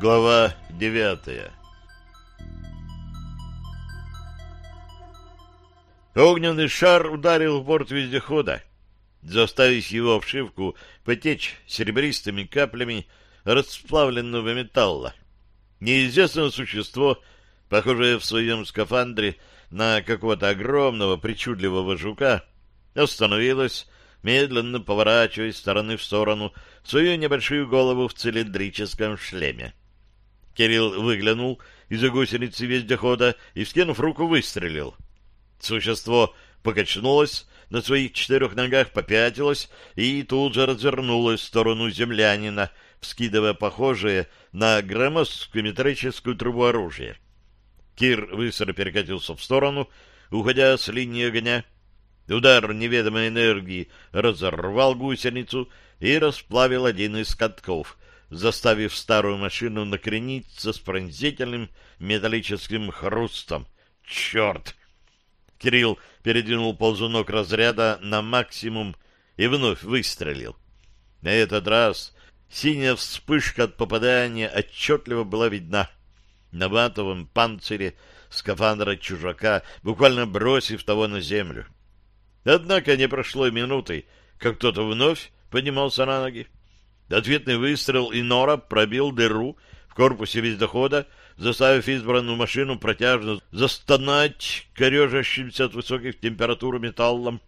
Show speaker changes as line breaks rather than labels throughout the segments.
Глава девятая Огненный шар ударил в борт вездехода, заставив его обшивку потечь серебристыми каплями расплавленного металла. Неизвестное существо, похожее в своем скафандре на какого-то огромного причудливого жука, остановилось, медленно поворачивая стороны в сторону свою небольшую голову в цилиндрическом шлеме. Кирилл выглянул из-за гусеницы вездехода и, вскинув руку, выстрелил. Существо покачнулось, на своих четырех ногах попятилось и тут же развернулось в сторону землянина, вскидывая похожее на громоздкую металлическую трубу оружия. Кир быстро перекатился в сторону, уходя с линии огня. Удар неведомой энергии разорвал гусеницу и расплавил один из катков, заставив старую машину накрениться с пронзительным металлическим хрустом. «Черт!» Кирилл передвинул ползунок разряда на максимум и вновь выстрелил. На этот раз синяя вспышка от попадания отчетливо была видна на ватовом панцире скафандра чужака, буквально бросив того на землю. Однако не прошло и минуты, как кто-то вновь поднимался на ноги. Ответный выстрел и нора пробил дыру в корпусе вездехода, заставив избранную машину протяжно застонать корежащимся от высоких температур металлом,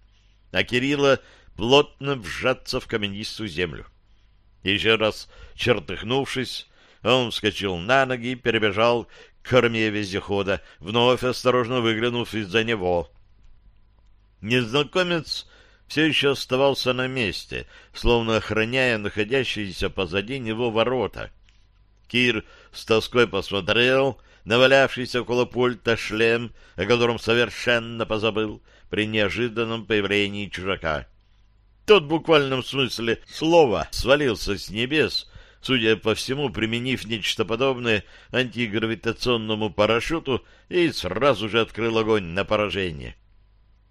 а Кирилла плотно вжаться в каменистую землю. Еще раз чертыхнувшись, он вскочил на ноги и перебежал к корме вездехода, вновь осторожно выглянув из-за него. Незнакомец все еще оставался на месте, словно охраняя находящиеся позади него ворота — Кир с тоской посмотрел на валявшийся около пульта шлем, о котором совершенно позабыл при неожиданном появлении чужака. Тот в буквальном смысле слова свалился с небес, судя по всему, применив нечто подобное антигравитационному парашюту и сразу же открыл огонь на поражение.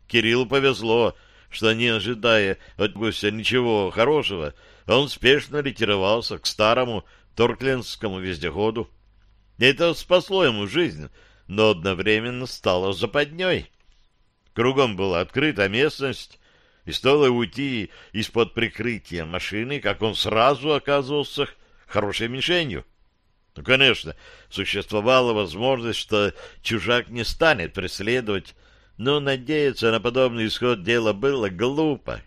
Кириллу повезло, что, не ожидая от гостя ничего хорошего, он спешно ретировался к старому торклендскому вездеходу. Это спасло ему жизнь, но одновременно стало западней. Кругом была открыта местность, и стоило уйти из-под прикрытия машины, как он сразу оказывался хорошей мишенью. Ну, конечно, существовала возможность, что чужак не станет преследовать, но надеяться на подобный исход дела было глупо.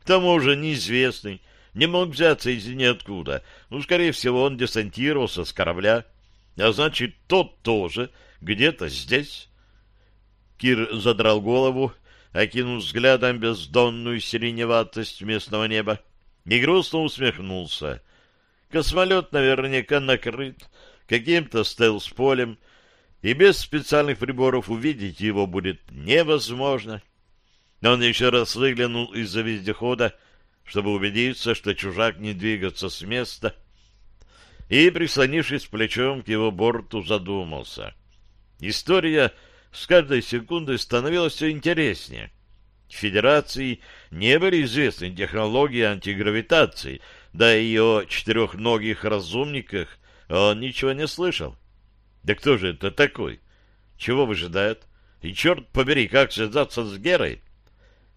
К тому же неизвестный, не мог взяться из ниоткуда. Ну, скорее всего, он десантировался с корабля. А значит, тот тоже где-то здесь. Кир задрал голову, окинул взглядом бездонную сиреневатость местного неба и грустно усмехнулся. Космолет наверняка накрыт каким-то стелс-полем, и без специальных приборов увидеть его будет невозможно. Но он еще раз выглянул из-за вездехода, чтобы убедиться, что чужак не двигается с места, и, прислонившись плечом к его борту, задумался. История с каждой секундой становилась все интереснее. Федерации не были известны технологии антигравитации, да и о четырехногих разумниках он ничего не слышал. Да кто же это такой? Чего выжидает? И черт побери, как связаться с Герой?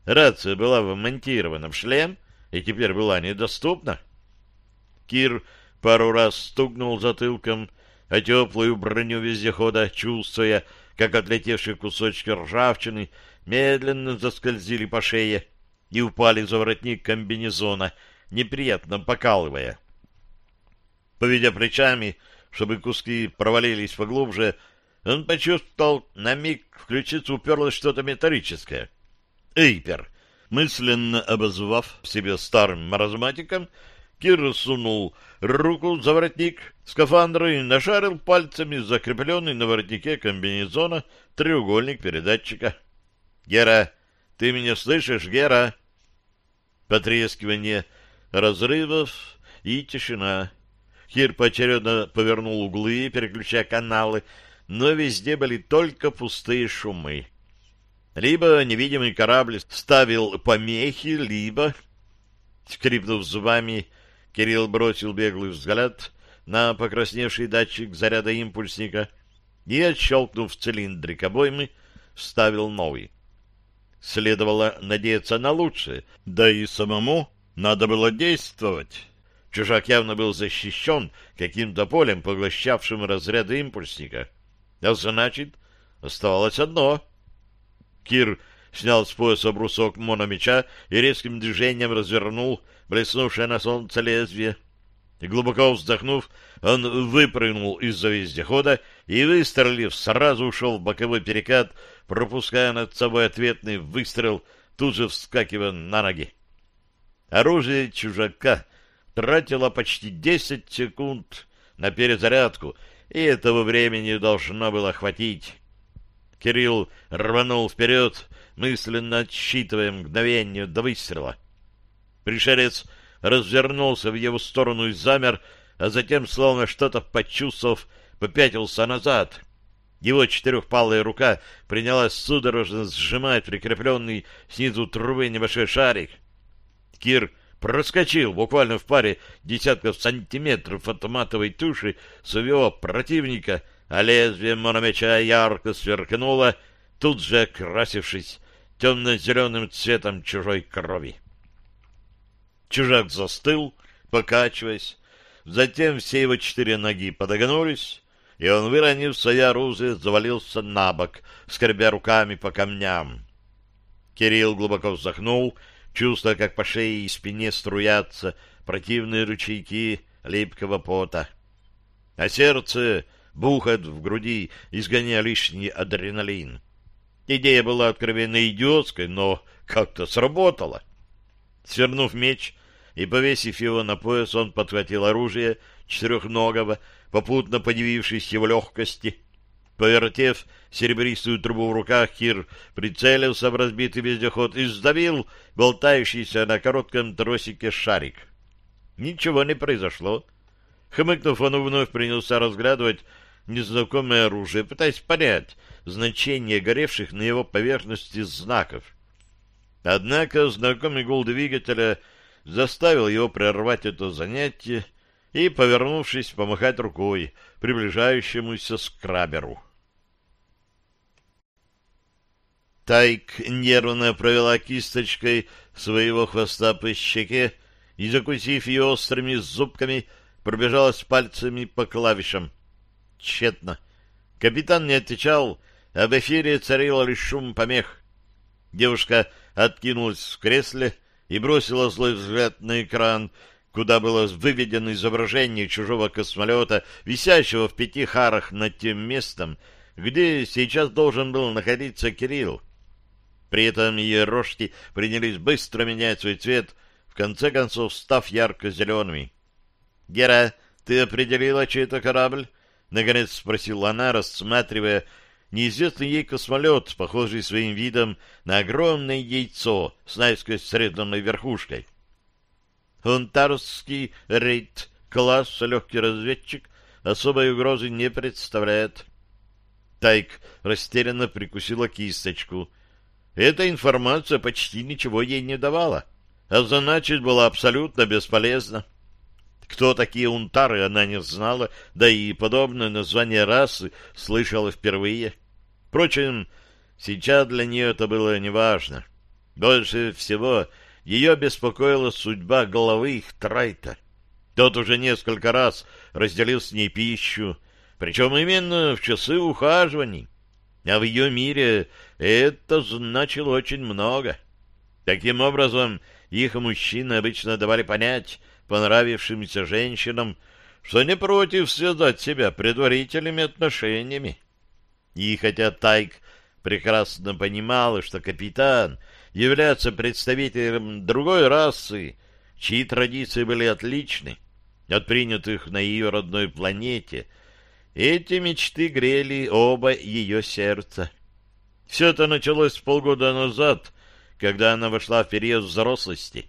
Рация была вмонтирована в шлем, и теперь была недоступна. Кир пару раз стукнул затылком о теплую броню вездехода, чувствуя, как отлетевшие кусочки ржавчины медленно заскользили по шее и упали за воротник комбинезона, неприятно покалывая. Поведя плечами, чтобы куски провалились поглубже, он почувствовал, на миг в ключицу уперлось что-то металлическое. «Эйпер!» Мысленно обозвав себя старым маразматиком, Кир сунул руку за воротник скафандра и нашарил пальцами закрепленный на воротнике комбинезона треугольник передатчика. «Гера, ты меня слышишь, Гера?» Потрескивание разрывов и тишина. Кир поочередно повернул углы, переключая каналы, но везде были только пустые шумы. Либо невидимый корабль ставил помехи, либо... Скрипнув зубами, Кирилл бросил беглый взгляд на покрасневший датчик заряда импульсника и, отщелкнув цилиндрик обоймы, вставил новый. Следовало надеяться на лучшее, да и самому надо было действовать. Чужак явно был защищен каким-то полем, поглощавшим разряды импульсника. А значит, оставалось одно. Кир снял с пояса брусок мономеча и резким движением развернул блеснувшее на солнце лезвие. И глубоко вздохнув, он выпрыгнул из-за вездехода и, выстрелив, сразу ушел в боковой перекат, пропуская над собой ответный выстрел, тут же вскакивая на ноги. Оружие чужака тратило почти десять секунд на перезарядку, и этого времени должно было хватить. Кирилл рванул вперед, мысленно отсчитывая мгновение до выстрела. Пришелец развернулся в его сторону и замер, а затем, словно что-то почувствовав, попятился назад. Его четырехпалая рука принялась судорожно сжимать прикрепленный снизу трубы небольшой шарик. Кир проскочил буквально в паре десятков сантиметров от матовой туши своего противника, а лезвие мономеча ярко сверкнуло, тут же окрасившись темно-зеленым цветом чужой крови. Чужак застыл, покачиваясь. Затем все его четыре ноги подогнулись, и он, выронив свое оружие, завалился на бок, скребя руками по камням. Кирилл глубоко вздохнул, чувствуя, как по шее и спине струятся противные ручейки липкого пота. А сердце бухает в груди, изгоняя лишний адреналин. Идея была откровенно идиотской, но как-то сработала. Свернув меч и повесив его на пояс, он подхватил оружие четырехногого, попутно подивившись его легкости. Повертев серебристую трубу в руках, Кир прицелился в разбитый вездеход и сдавил болтающийся на коротком тросике шарик. Ничего не произошло. Хмыкнув, он вновь принялся разглядывать незнакомое оружие, пытаясь понять значение горевших на его поверхности знаков. Однако знакомый гул двигателя заставил его прервать это занятие и, повернувшись, помахать рукой приближающемуся скраберу. Тайк нервно провела кисточкой своего хвоста по щеке и, закусив ее острыми зубками, пробежалась пальцами по клавишам. Тщетно. Капитан не отвечал, а в эфире царил лишь шум помех. Девушка откинулась в кресле и бросила злой взгляд на экран, куда было выведено изображение чужого космолета, висящего в пяти харах над тем местом, где сейчас должен был находиться Кирилл. При этом ее рожки принялись быстро менять свой цвет, в конце концов став ярко-зелеными. — Гера, ты определила, чей это корабль? — наконец спросила она, рассматривая неизвестный ей космолет, похожий своим видом на огромное яйцо с наискось срезанной верхушкой. Онтарский рейд, класс легкий разведчик, особой угрозы не представляет. Тайк растерянно прикусила кисточку. Эта информация почти ничего ей не давала, а значит, была абсолютно бесполезна. Кто такие унтары, она не знала, да и подобное название расы слышала впервые. Впрочем, сейчас для нее это было неважно. Больше всего ее беспокоила судьба головы их Трайта. Тот уже несколько раз разделил с ней пищу, причем именно в часы ухаживаний. А в ее мире это значило очень много. Таким образом, их мужчины обычно давали понять понравившимся женщинам, что не против связать себя предварительными отношениями. И хотя Тайк прекрасно понимала, что капитан является представителем другой расы, чьи традиции были отличны от принятых на ее родной планете, эти мечты грели оба ее сердца. Все это началось полгода назад, когда она вошла в период взрослости.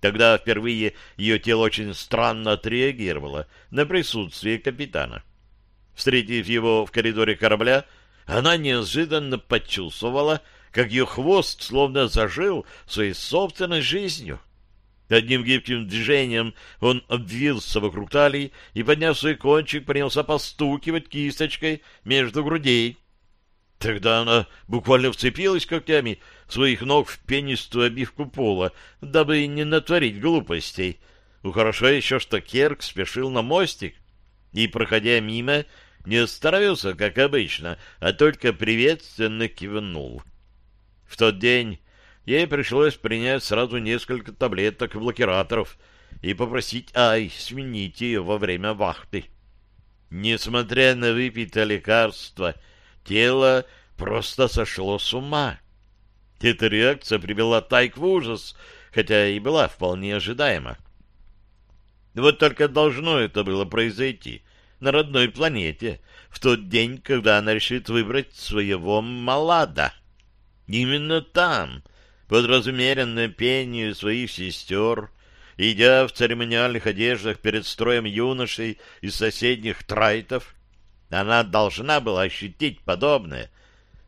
Тогда впервые ее тело очень странно отреагировало на присутствие капитана. Встретив его в коридоре корабля, она неожиданно почувствовала, как ее хвост словно зажил своей собственной жизнью. Одним гибким движением он обвился вокруг талии и, подняв свой кончик, принялся постукивать кисточкой между грудей. Тогда она буквально вцепилась когтями своих ног в пенистую обивку пола, дабы не натворить глупостей. У хорошо еще, что Керк спешил на мостик и, проходя мимо, не остановился, как обычно, а только приветственно кивнул. В тот день ей пришлось принять сразу несколько таблеток блокираторов и попросить Ай сменить ее во время вахты. Несмотря на выпитое лекарство, тело просто сошло с ума. Эта реакция привела Тайк в ужас, хотя и была вполне ожидаема. Вот только должно это было произойти на родной планете в тот день, когда она решит выбрать своего Малада. Именно там, под пение своих сестер, идя в церемониальных одеждах перед строем юношей из соседних трайтов, она должна была ощутить подобное.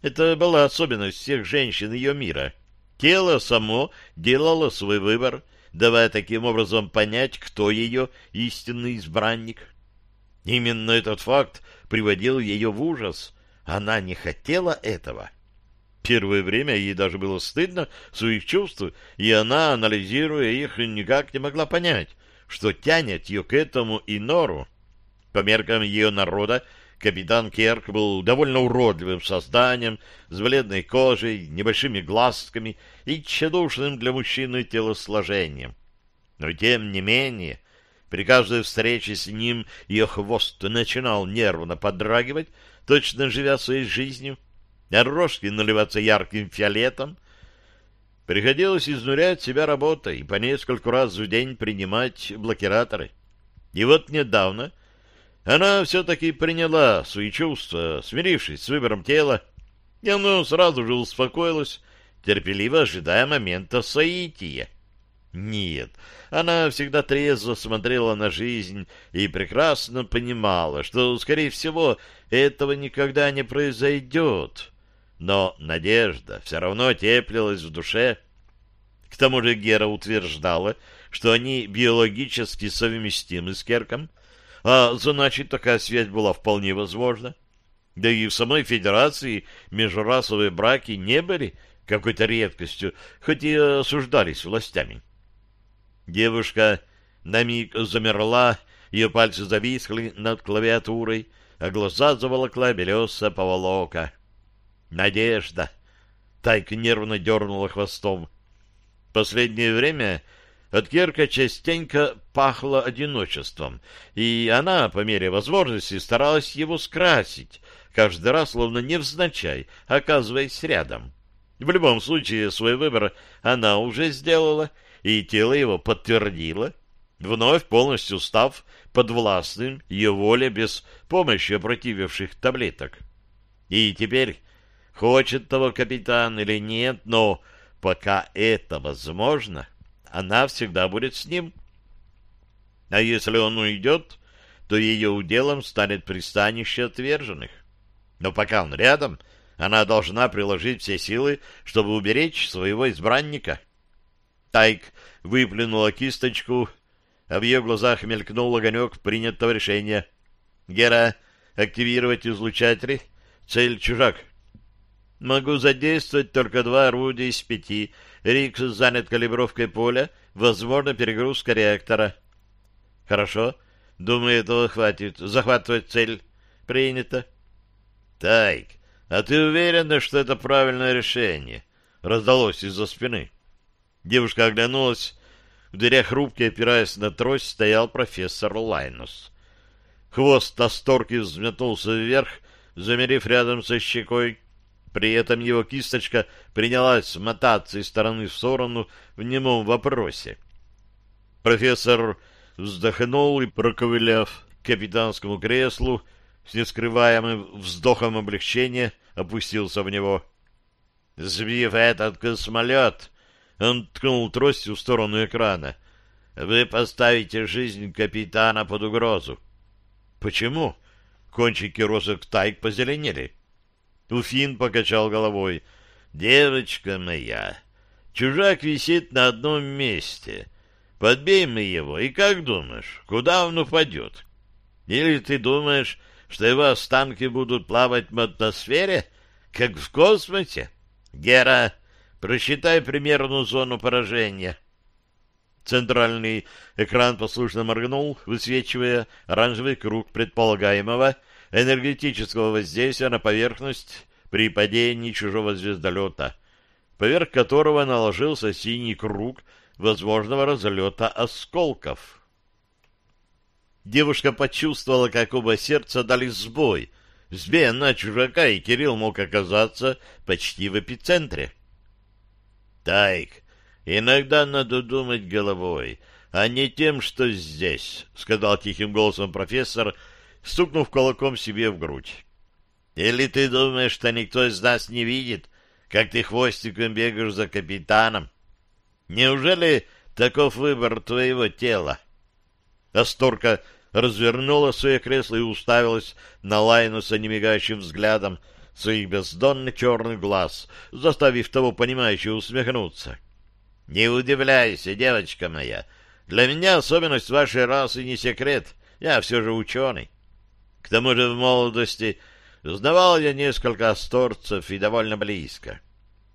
Это была особенность всех женщин ее мира. Тело само делало свой выбор, давая таким образом понять, кто ее истинный избранник. Именно этот факт приводил ее в ужас. Она не хотела этого. Первое время ей даже было стыдно своих чувств, и она, анализируя их, никак не могла понять, что тянет ее к этому и нору. По меркам ее народа, капитан Керк был довольно уродливым созданием, с бледной кожей, небольшими глазками и тщедушным для мужчины телосложением. Но, тем не менее, при каждой встрече с ним ее хвост начинал нервно подрагивать, точно живя своей жизнью, рожки наливаться ярким фиолетом. Приходилось изнурять себя работой и по нескольку раз в день принимать блокираторы. И вот недавно она все-таки приняла свои чувства, смирившись с выбором тела, и оно сразу же успокоилось, терпеливо ожидая момента соития. Нет, она всегда трезво смотрела на жизнь и прекрасно понимала, что, скорее всего, этого никогда не произойдет. Но надежда все равно теплилась в душе. К тому же Гера утверждала, что они биологически совместимы с Керком, а значит, такая связь была вполне возможна. Да и в самой Федерации межрасовые браки не были какой-то редкостью, хоть и осуждались властями. Девушка на миг замерла, ее пальцы зависли над клавиатурой, а глаза заволокла белесая поволока. «Надежда!» Тайка нервно дернула хвостом. Последнее время от Керка частенько пахло одиночеством, и она, по мере возможности, старалась его скрасить, каждый раз, словно невзначай, оказываясь рядом. В любом случае, свой выбор она уже сделала, и тело его подтвердило, вновь полностью став подвластным ее воле без помощи опротививших таблеток. И теперь, хочет того капитан или нет, но пока это возможно, она всегда будет с ним. А если он уйдет, то ее уделом станет пристанище отверженных. Но пока он рядом, она должна приложить все силы, чтобы уберечь своего избранника. Тайк выплюнула кисточку, а в ее глазах мелькнул огонек принятого решения. «Гера, активировать излучатели. Цель — чужак. Могу задействовать только два орудия из пяти. Рикс занят калибровкой поля, возможно, перегрузка реактора». «Хорошо. Думаю, этого хватит. Захватывать цель. Принято». «Тайк, а ты уверена, что это правильное решение?» Раздалось из-за спины. Девушка оглянулась. В дверях рубки, опираясь на трость, стоял профессор Лайнус. Хвост Асторки взметнулся вверх, замерев рядом со щекой. При этом его кисточка принялась мотаться из стороны в сторону в немом вопросе. Профессор вздохнул и, проковыляв к капитанскому креслу, с нескрываемым вздохом облегчения опустился в него. «Сбив этот космолет, он ткнул тростью в сторону экрана. «Вы поставите жизнь капитана под угрозу». «Почему?» Кончики розок тайк позеленели. Уфин покачал головой. «Девочка моя, чужак висит на одном месте. Подбей мы его, и как думаешь, куда он упадет? Или ты думаешь, что его останки будут плавать в атмосфере, как в космосе? Гера, просчитай примерную зону поражения. Центральный экран послушно моргнул, высвечивая оранжевый круг предполагаемого энергетического воздействия на поверхность при падении чужого звездолета, поверх которого наложился синий круг возможного разлета осколков. Девушка почувствовала, как оба сердца дали сбой. Сбей на чужака, и Кирилл мог оказаться почти в эпицентре. «Тайк, иногда надо думать головой, а не тем, что здесь», — сказал тихим голосом профессор, стукнув кулаком себе в грудь. «Или ты думаешь, что никто из нас не видит, как ты хвостиком бегаешь за капитаном? Неужели таков выбор твоего тела?» Асторка развернула свое кресло и уставилась на Лайнуса немигающим взглядом своих бездонных черных глаз, заставив того понимающего усмехнуться. «Не удивляйся, девочка моя. Для меня особенность вашей расы не секрет. Я все же ученый. К тому же в молодости знавал я несколько асторцев и довольно близко».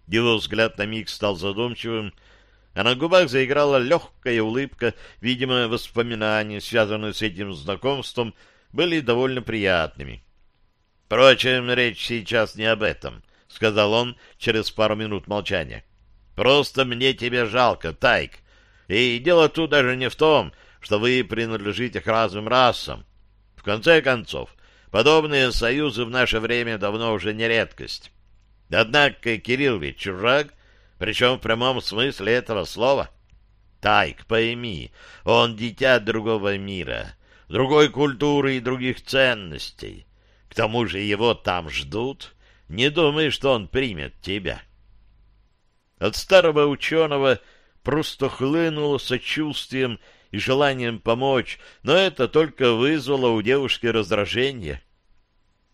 Его взгляд на миг стал задумчивым, а на губах заиграла легкая улыбка, видимо, воспоминания, связанные с этим знакомством, были довольно приятными. «Впрочем, речь сейчас не об этом», — сказал он через пару минут молчания. «Просто мне тебя жалко, Тайк. И дело тут даже не в том, что вы принадлежите к разным расам. Конце концов, подобные союзы в наше время давно уже не редкость. Однако Кирилл ведь чужак, причем в прямом смысле этого слова. Тайк, пойми, он дитя другого мира, другой культуры и других ценностей. К тому же его там ждут. Не думай, что он примет тебя. От старого ученого просто хлынуло сочувствием и желанием помочь, но это только вызвало у девушки раздражение.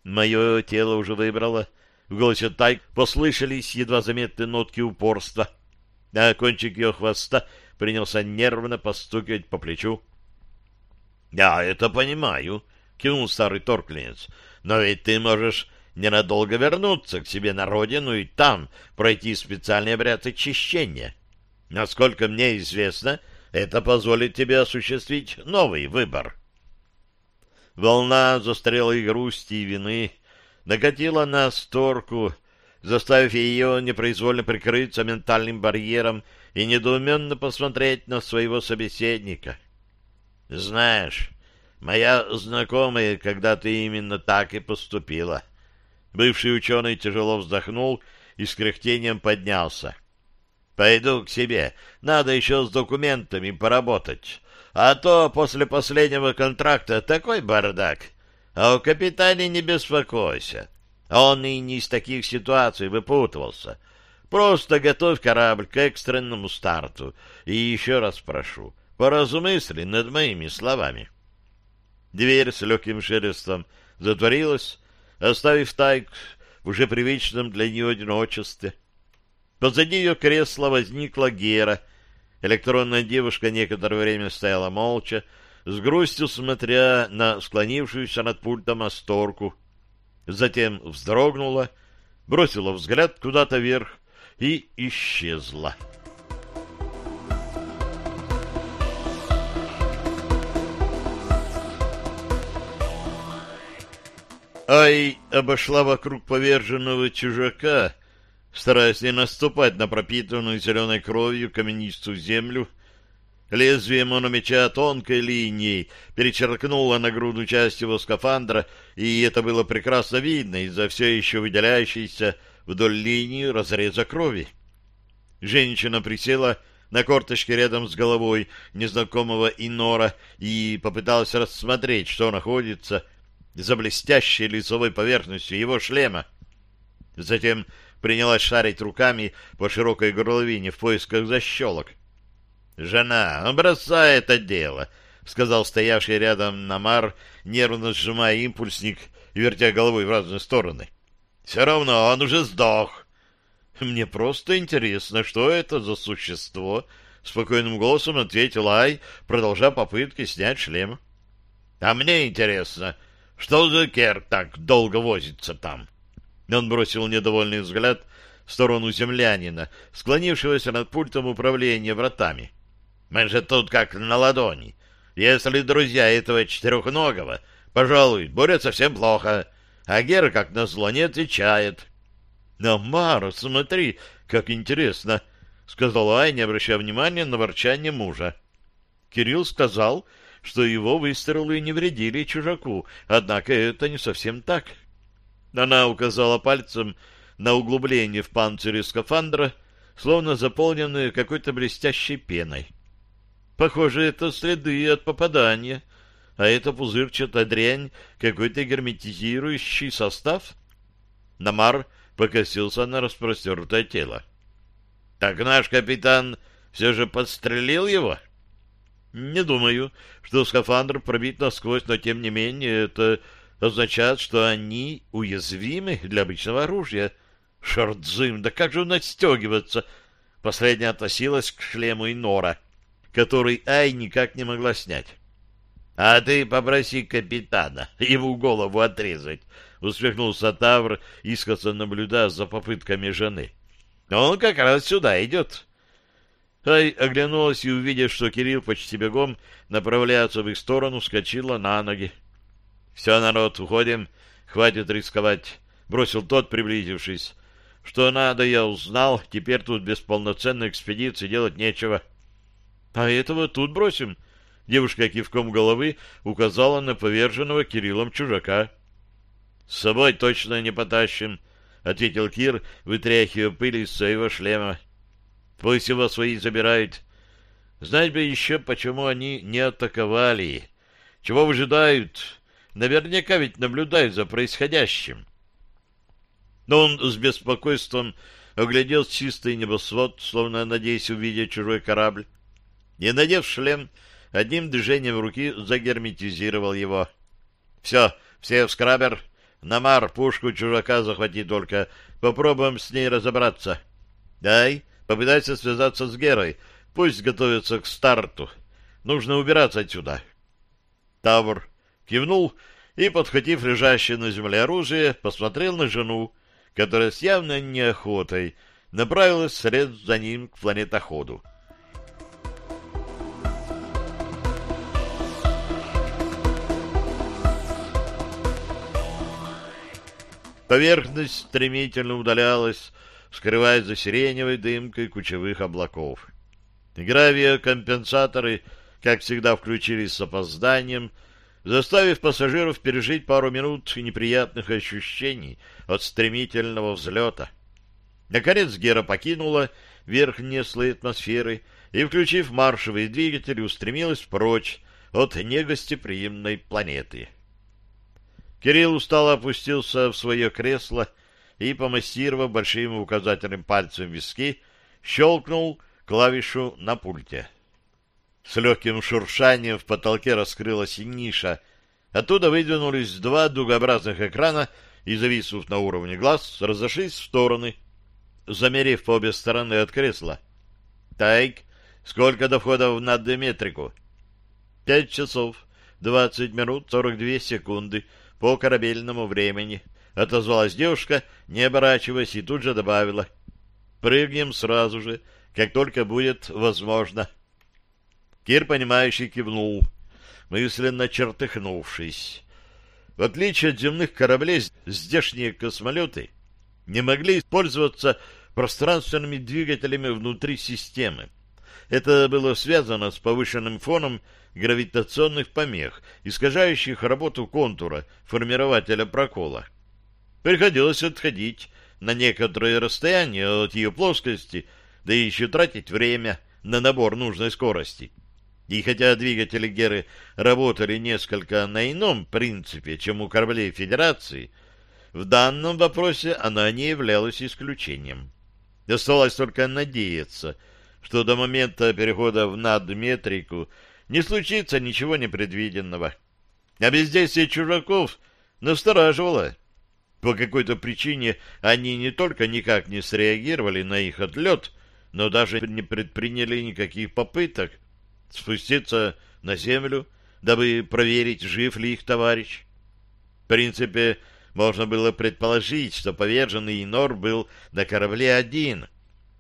Мое тело уже выбрало — в голосе Тайк послышались едва заметные нотки упорства, а кончик ее хвоста принялся нервно постукивать по плечу. — Я это понимаю, — кивнул старый торкленец, — но ведь ты можешь ненадолго вернуться к себе на родину и там пройти специальный обряд очищения. Насколько мне известно, это позволит тебе осуществить новый выбор. Волна застрелой грусти и вины накатила на сторку, заставив ее непроизвольно прикрыться ментальным барьером и недоуменно посмотреть на своего собеседника. «Знаешь, моя знакомая когда-то именно так и поступила». Бывший ученый тяжело вздохнул и с кряхтением поднялся. «Пойду к себе. Надо еще с документами поработать. А то после последнего контракта такой бардак. А о капитане не беспокойся. Он и не из таких ситуаций выпутывался. Просто готовь корабль к экстренному старту. И еще раз прошу, поразмысли над моими словами. Дверь с легким шелестом затворилась, оставив Тайк в уже привычном для нее одиночестве. Позади ее кресла возникла Гера. Электронная девушка некоторое время стояла молча, с грустью смотря на склонившуюся над пультом Асторку. Затем вздрогнула, бросила взгляд куда-то вверх и исчезла. Ай обошла вокруг поверженного чужака, стараясь не наступать на пропитанную зеленой кровью каменистую землю, Лезвие мономеча тонкой линией перечеркнуло нагрудную часть его скафандра, и это было прекрасно видно из-за все еще выделяющейся вдоль линии разреза крови. Женщина присела на корточке рядом с головой незнакомого Инора и попыталась рассмотреть, что находится за блестящей лицевой поверхностью его шлема. Затем принялась шарить руками по широкой горловине в поисках защелок. «Жена, бросай это дело», — сказал стоявший рядом Намар, нервно сжимая импульсник и вертя головой в разные стороны. «Все равно он уже сдох». «Мне просто интересно, что это за существо — спокойным голосом ответил Ай, продолжая попытки снять шлем. — А мне интересно, что за кер так долго возится там? Он бросил недовольный взгляд в сторону землянина, склонившегося над пультом управления вратами. — Мы же тут как на ладони. Если друзья этого четырехногого, пожалуй, борются совсем плохо, а Гера, как назло, не отвечает. — Но, Мара, смотри, как интересно! — сказала Ай, не обращая внимания на ворчание мужа. Кирилл сказал, что его выстрелы не вредили чужаку, однако это не совсем так. Она указала пальцем на углубление в панцире скафандра, словно заполненное какой-то блестящей пеной. Похоже, это следы от попадания, а это пузырчатая дрянь, какой-то герметизирующий состав. Намар покосился на распростертое тело. — Так наш капитан все же подстрелил его? — Не думаю, что скафандр пробит насквозь, но тем не менее это означает, что они уязвимы для обычного оружия. Шардзым, да как же он отстегиваться? Последняя относилась к шлему Инора, который Ай никак не могла снять. — А ты попроси капитана ему голову отрезать, — усмехнулся Тавр, искоса наблюдая за попытками жены. — Он как раз сюда идет. Ай оглянулась и, увидев, что Кирилл почти бегом направляется в их сторону, скочила на ноги. — Все, народ, уходим, хватит рисковать, — бросил тот, приблизившись. — Что надо, я узнал, теперь тут без полноценной экспедиции делать нечего. — А этого тут бросим, — Девушка кивком головы указала на поверженного Кириллом чужака. — С собой точно не потащим, — ответил Кир, вытряхивая пыль из своего шлема. — Пусть его свои забирают. Знать бы еще, почему они не атаковали. Чего выжидают? Наверняка ведь наблюдают за происходящим. Но он с беспокойством оглядел чистый небосвод, словно надеясь увидеть чужой корабль. Не надев шлем, одним движением руки загерметизировал его. «Все, все в скрабер. Намар, пушку чужака захвати только. Попробуем с ней разобраться. Дай, попытайся связаться с Герой. Пусть готовится к старту. Нужно убираться отсюда». Тавр кивнул и, подхватив лежащее на земле оружие, посмотрел на жену, которая с явной неохотой направилась вслед за ним к планетоходу. Поверхность стремительно удалялась, скрываясь за сиреневой дымкой кучевых облаков. Гравиокомпенсаторы, как всегда, включились с опозданием, заставив пассажиров пережить пару минут неприятных ощущений от стремительного взлета. Наконец Гера покинула верхние слои атмосферы и, включив маршевые двигатели, устремилась прочь от негостеприимной планеты. Кирилл устало опустился в свое кресло и, помассировав большим указательным пальцем виски, щелкнул клавишу на пульте. С легким шуршанием в потолке раскрылась ниша. Оттуда выдвинулись два дугообразных экрана и, зависнув на уровне глаз, разошлись в стороны, замерив по обе стороны от кресла. «Тайк, сколько до входа в надометрику?» «Пять часов, двадцать минут, сорок две секунды», по корабельному времени, — отозвалась девушка, не оборачиваясь, и тут же добавила. — Прыгнем сразу же, как только будет возможно. Кир, понимающий, кивнул, мысленно чертыхнувшись. В отличие от земных кораблей, здешние космолеты не могли использоваться пространственными двигателями внутри системы. Это было связано с повышенным фоном гравитационных помех, искажающих работу контура формирователя прокола. Приходилось отходить на некоторое расстояние от ее плоскости, да еще тратить время на набор нужной скорости. И хотя двигатели Геры работали несколько на ином принципе, чем у кораблей Федерации, в данном вопросе она не являлась исключением. Осталось только надеяться, что до момента перехода в надметрику не случится ничего непредвиденного. А бездействие чужаков настораживало. По какой-то причине они не только никак не среагировали на их отлет, но даже не предприняли никаких попыток спуститься на землю, дабы проверить, жив ли их товарищ. В принципе, можно было предположить, что поверженный Инор был на корабле один,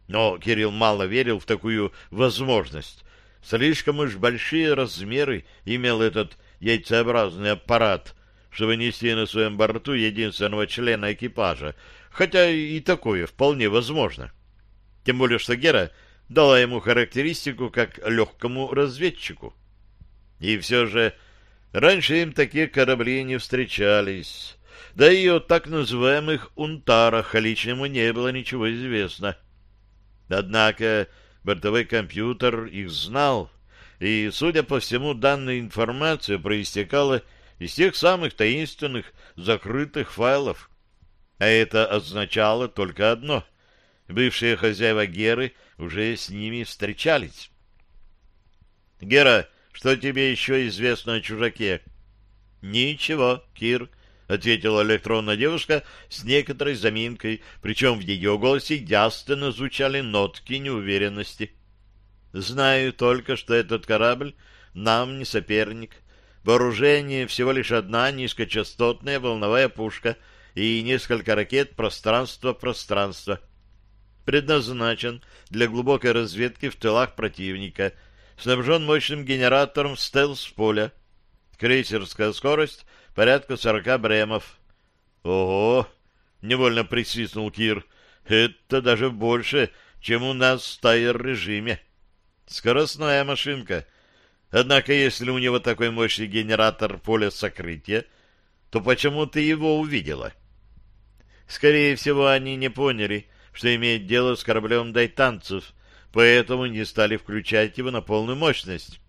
но Кирилл мало верил в такую возможность. Слишком уж большие размеры имел этот яйцеобразный аппарат, чтобы нести на своем борту единственного члена экипажа, хотя и такое вполне возможно. Тем более, что Гера дала ему характеристику как легкому разведчику. И все же раньше им такие корабли не встречались. Да и о так называемых «унтарах» личному не было ничего известно. Однако бортовой компьютер их знал, и, судя по всему, данная информация проистекала из тех самых таинственных закрытых файлов. А это означало только одно — бывшие хозяева Геры уже с ними встречались. «Гера, что тебе еще известно о чужаке?» «Ничего, Кир», — ответила электронная девушка с некоторой заминкой, причем в ее голосе ясно звучали нотки неуверенности. «Знаю только, что этот корабль нам не соперник. Вооружение всего лишь одна низкочастотная волновая пушка и несколько ракет пространства-пространства предназначен для глубокой разведки в тылах противника, снабжен мощным генератором стелс-поля. Крейсерская скорость порядка 40 бремов. Ого! Невольно присвистнул Кир. Это даже больше, чем у нас в тайр-режиме. Скоростная машинка. Однако, если у него такой мощный генератор поля сокрытия, то почему ты его увидела? Скорее всего, они не поняли, что имеет дело с кораблем дайтанцев, поэтому не стали включать его на полную мощность.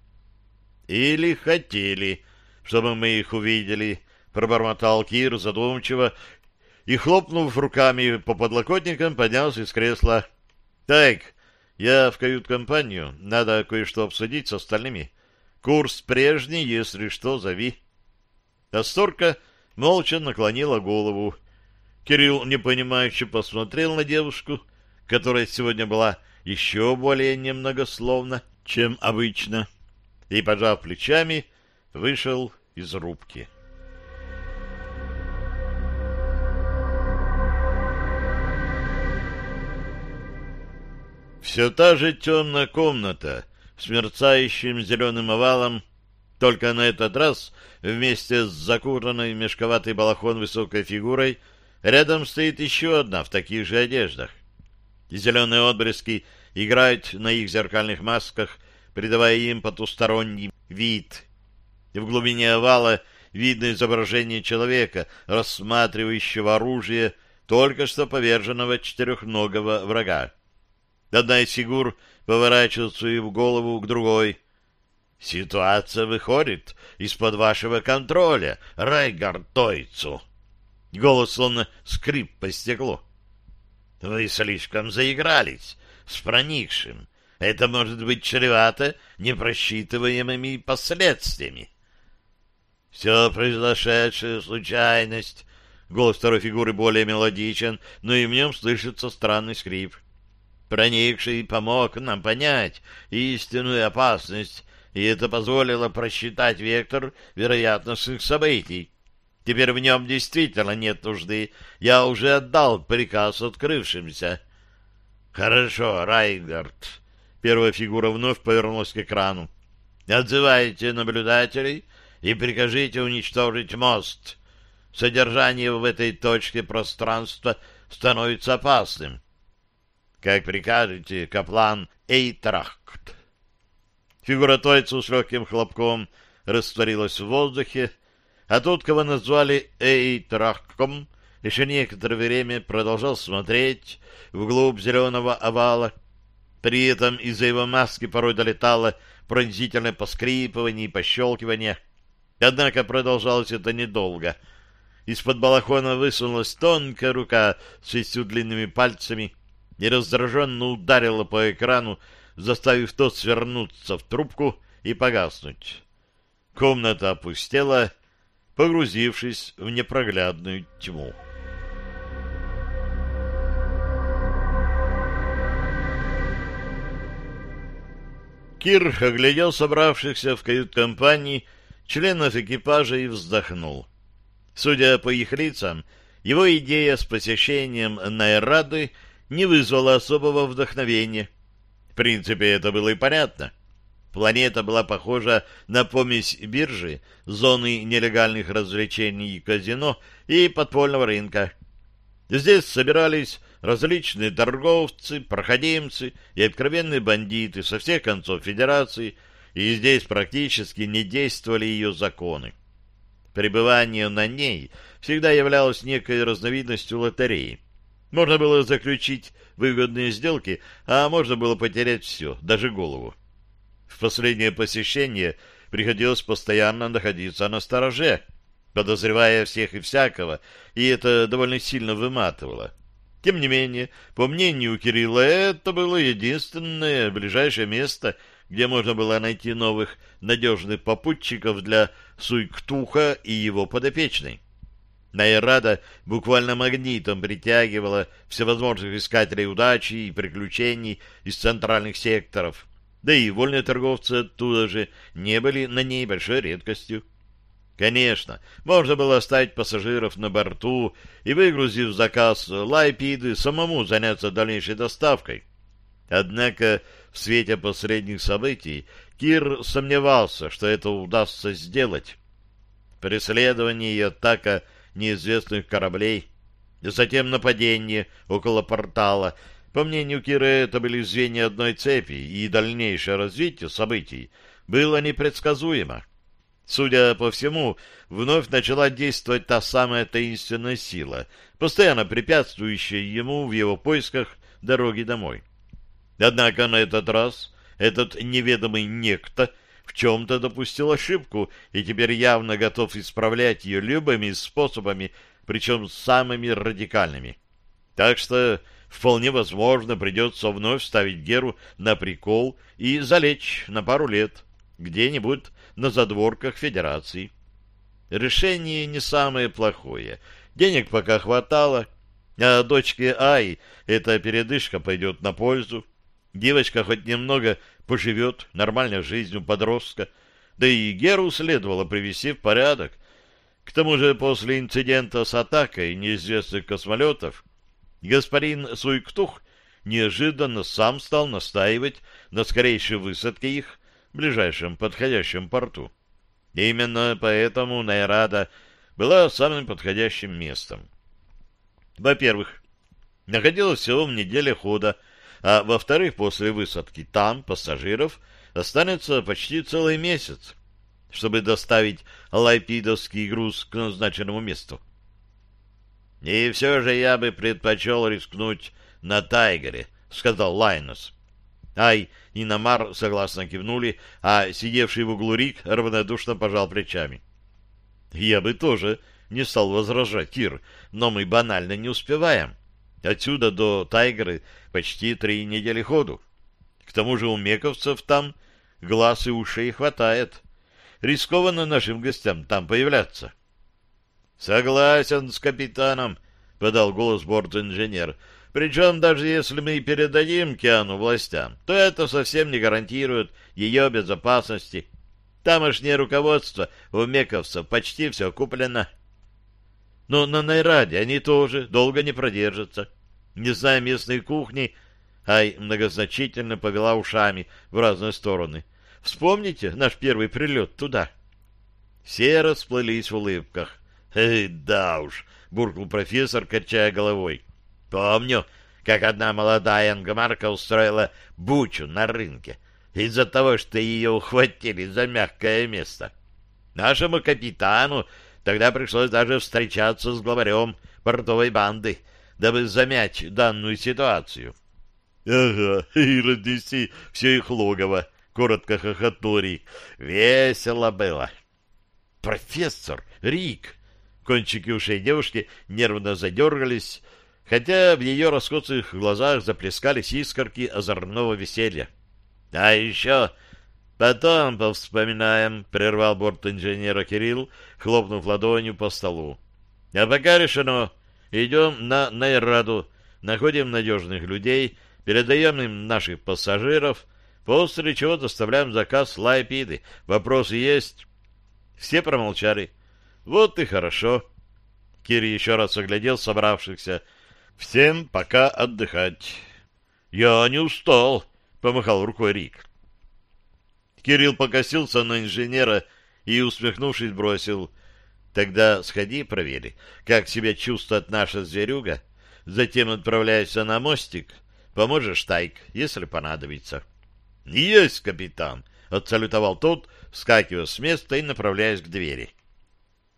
«Или хотели, чтобы мы их увидели», — пробормотал Кир задумчиво и, хлопнув руками по подлокотникам, поднялся из кресла. «Так, я в кают-компанию, надо кое-что обсудить с остальными. Курс прежний, если что, зови». Асторка молча наклонила голову. Кирилл непонимающе посмотрел на девушку, которая сегодня была еще более немногословна, чем обычно, и, пожав плечами, вышел из рубки. Все та же темная комната с мерцающим зеленым овалом, только на этот раз вместе с закутанной мешковатой балахон высокой фигурой — Рядом стоит еще одна в таких же одеждах. Зеленые отблески играют на их зеркальных масках, придавая им потусторонний вид. И в глубине овала видно изображение человека, рассматривающего оружие только что поверженного четырехногого врага. Одна из фигур поворачивает свою голову к другой. «Ситуация выходит из-под вашего контроля, Райгард Тойцу!» Голос словно скрип по стеклу. Вы слишком заигрались с проникшим. Это может быть чревато непросчитываемыми последствиями. Все произошедшее — случайность. Голос второй фигуры более мелодичен, но и в нем слышится странный скрип. Проникший помог нам понять истинную опасность, и это позволило просчитать вектор вероятностных событий. Теперь в нем действительно нет нужды. Я уже отдал приказ открывшимся. Хорошо, Райгард. Первая фигура вновь повернулась к экрану. Отзывайте наблюдателей и прикажите уничтожить мост. Содержание в этой точке пространства становится опасным. Как прикажете, каплан Эйтрахт. Фигура Тойцу с легким хлопком растворилась в воздухе, а тот, кого назвали Эйтрахком, еще некоторое время продолжал смотреть вглубь зеленого овала. При этом из-за его маски порой долетало пронзительное поскрипывание и пощелкивание. Однако продолжалось это недолго. Из-под балахона высунулась тонкая рука с шестью длинными пальцами и раздраженно ударила по экрану, заставив тот свернуться в трубку и погаснуть. Комната опустела, погрузившись в непроглядную тьму. Кир оглядел собравшихся в кают-компании членов экипажа и вздохнул. Судя по их лицам, его идея с посещением Найрады не вызвала особого вдохновения. В принципе, это было и понятно. Планета была похожа на помесь биржи, зоны нелегальных развлечений и казино и подпольного рынка. Здесь собирались различные торговцы, проходимцы и откровенные бандиты со всех концов Федерации, и здесь практически не действовали ее законы. Пребывание на ней всегда являлось некой разновидностью лотереи. Можно было заключить выгодные сделки, а можно было потерять все, даже голову. В последнее посещение приходилось постоянно находиться на стороже, подозревая всех и всякого, и это довольно сильно выматывало. Тем не менее, по мнению Кирилла, это было единственное ближайшее место, где можно было найти новых надежных попутчиков для Суйктуха и его подопечной. Найрада буквально магнитом притягивала всевозможных искателей удачи и приключений из центральных секторов, да и вольные торговцы оттуда же не были на ней большой редкостью. Конечно, можно было оставить пассажиров на борту и, выгрузив заказ лайпиды, самому заняться дальнейшей доставкой. Однако в свете последних событий Кир сомневался, что это удастся сделать. Преследование и атака неизвестных кораблей, затем нападение около портала. По мнению Кира, это были звенья одной цепи, и дальнейшее развитие событий было непредсказуемо. Судя по всему, вновь начала действовать та самая таинственная сила, постоянно препятствующая ему в его поисках дороги домой. Однако на этот раз этот неведомый некто в чем-то допустил ошибку и теперь явно готов исправлять ее любыми способами, причем самыми радикальными. Так что вполне возможно придется вновь ставить Геру на прикол и залечь на пару лет где-нибудь на задворках Федерации. Решение не самое плохое. Денег пока хватало, а дочке Ай эта передышка пойдет на пользу. Девочка хоть немного поживет нормальной жизнью подростка, да и Геру следовало привести в порядок. К тому же после инцидента с атакой неизвестных космолетов господин Суйктух неожиданно сам стал настаивать на скорейшей высадке их в ближайшем подходящем порту. Именно поэтому Найрада была самым подходящим местом. Во-первых, находилась всего в неделе хода, а во-вторых, после высадки там пассажиров останется почти целый месяц, чтобы доставить лайпидовский груз к назначенному месту. «И все же я бы предпочел рискнуть на Тайгере», — сказал Лайнос. Ай и Намар согласно кивнули, а сидевший в углу Рик равнодушно пожал плечами. «Я бы тоже не стал возражать, Кир, но мы банально не успеваем. Отсюда до Тайгеры почти три недели ходу. К тому же у мековцев там глаз и ушей хватает. Рискованно нашим гостям там появляться». «Согласен с капитаном», — подал голос борт-инженер, — причем даже если мы передадим Киану властям, то это совсем не гарантирует ее безопасности. Тамошнее руководство у мековцев почти все куплено. Но на Найраде они тоже долго не продержатся. Не зная местной кухни, Ай многозначительно повела ушами в разные стороны. Вспомните наш первый прилет туда. Все расплылись в улыбках. «Эй, да уж!» — буркнул профессор, качая головой. Помню, как одна молодая ангмарка устроила бучу на рынке из-за того, что ее ухватили за мягкое место. Нашему капитану тогда пришлось даже встречаться с главарем портовой банды, дабы замять данную ситуацию. — Ага, и разнести все их логово, — коротко хохотнул Рик. — Весело было. — Профессор, Рик! Кончики ушей девушки нервно задергались, хотя в ее раскосых глазах заплескались искорки озорного веселья. — А еще потом повспоминаем, — прервал борт инженера Кирилл, хлопнув ладонью по столу. — А пока решено. Идем на Найраду, находим надежных людей, передаем им наших пассажиров, после чего доставляем заказ лайпиды. Вопросы есть?» Все промолчали. «Вот и хорошо». Кири еще раз оглядел собравшихся. «Всем пока отдыхать». «Я не устал», — помахал рукой Рик. Кирилл покосился на инженера и, усмехнувшись, бросил. «Тогда сходи проверь, как себя чувствует наша зверюга. Затем отправляйся на мостик. Поможешь, Тайк, если понадобится». «Есть, капитан!» — отсалютовал тот, вскакивая с места и направляясь к двери.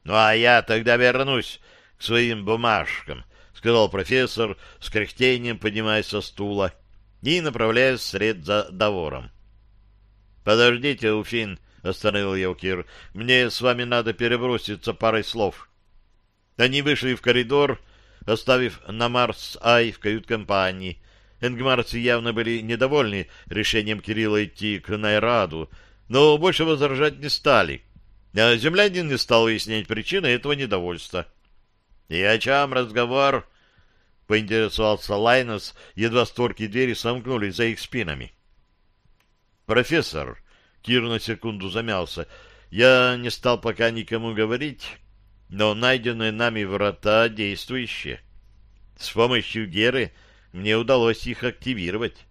«Ну, а я тогда вернусь к своим бумажкам», — сказал профессор с кряхтением, поднимаясь со стула и направляясь вслед за Давором. «Подождите, Уфин», — остановил его Кир, — «мне с вами надо переброситься парой слов». Они вышли в коридор, оставив Намар с Ай в кают-компании. Энгмарцы явно были недовольны решением Кирилла идти к Найраду, но больше возражать не стали. А землянин не стал выяснять причины этого недовольства. — И о чем разговор? — поинтересовался Лайнос, едва створки двери сомкнулись за их спинами. «Профессор», — Кир на секунду замялся, — «я не стал пока никому говорить, но найденные нами врата действующие. С помощью Геры мне удалось их активировать».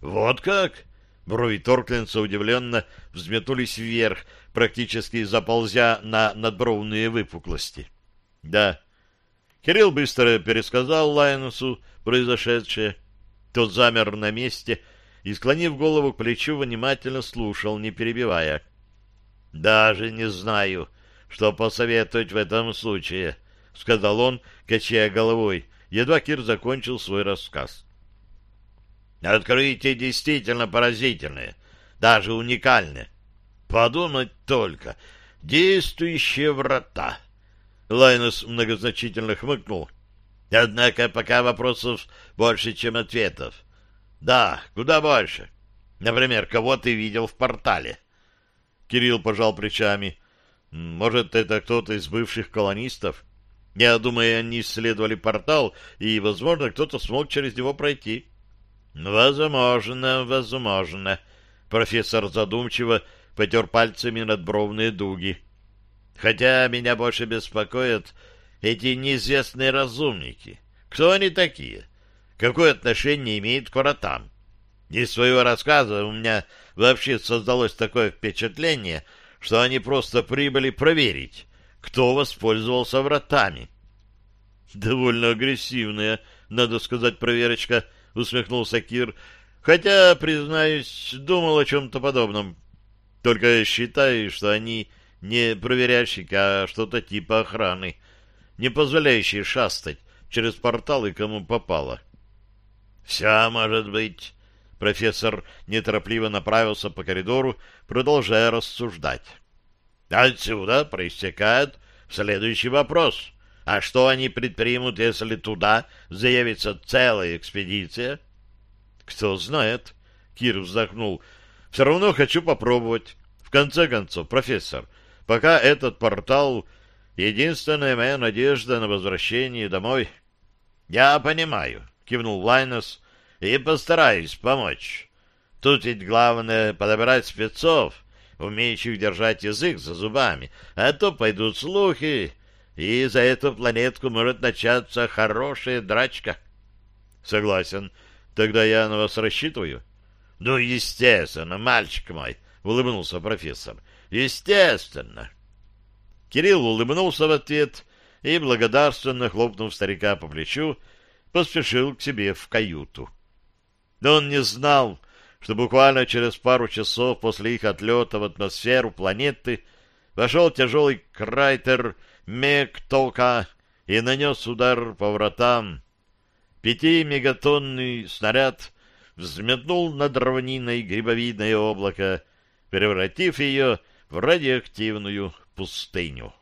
«Вот как?» Брови Торкленса удивленно взметнулись вверх, практически заползя на надбровные выпуклости. «Да». Кирилл быстро пересказал Лайнусу произошедшее. Тот замер на месте — и, склонив голову к плечу, внимательно слушал, не перебивая. «Даже не знаю, что посоветовать в этом случае», — сказал он, качая головой. Едва Кир закончил свой рассказ. «Открытие действительно поразительное, даже уникальное. Подумать только, действующие врата». Лайнус многозначительно хмыкнул. «Однако пока вопросов больше, чем ответов. Да, куда больше. Например, кого ты видел в портале? Кирилл пожал плечами. Может, это кто-то из бывших колонистов? Я думаю, они исследовали портал, и, возможно, кто-то смог через него пройти. Возможно, возможно. Профессор задумчиво потер пальцами надбровные дуги. Хотя меня больше беспокоят эти неизвестные разумники. Кто они такие? какое отношение имеет к воротам. Из своего рассказа у меня вообще создалось такое впечатление, что они просто прибыли проверить, кто воспользовался вратами. «Довольно агрессивная, надо сказать, проверочка», — усмехнулся Кир, «хотя, признаюсь, думал о чем-то подобном. Только считаю, что они не проверящики, а что-то типа охраны, не позволяющие шастать через порталы, кому попало». «Все может быть». Профессор неторопливо направился по коридору, продолжая рассуждать. Отсюда проистекает следующий вопрос. А что они предпримут, если туда заявится целая экспедиция? Кто знает, Кир вздохнул. Все равно хочу попробовать. В конце концов, профессор, пока этот портал — единственная моя надежда на возвращение домой. Я понимаю, кивнул Лайнес, и постараюсь помочь. Тут ведь главное подобрать спецов, умеющих держать язык за зубами, а то пойдут слухи, и за эту планетку может начаться хорошая драчка. Согласен. Тогда я на вас рассчитываю. Ну, естественно, мальчик мой, улыбнулся профессор. Естественно. Кирилл улыбнулся в ответ и, благодарственно хлопнув старика по плечу, поспешил к себе в каюту. Но он не знал, что буквально через пару часов после их отлета в атмосферу планеты вошел тяжелый крайтер Мектока и нанес удар по вратам. Пятимегатонный снаряд взметнул над равниной грибовидное облако, превратив ее в радиоактивную пустыню.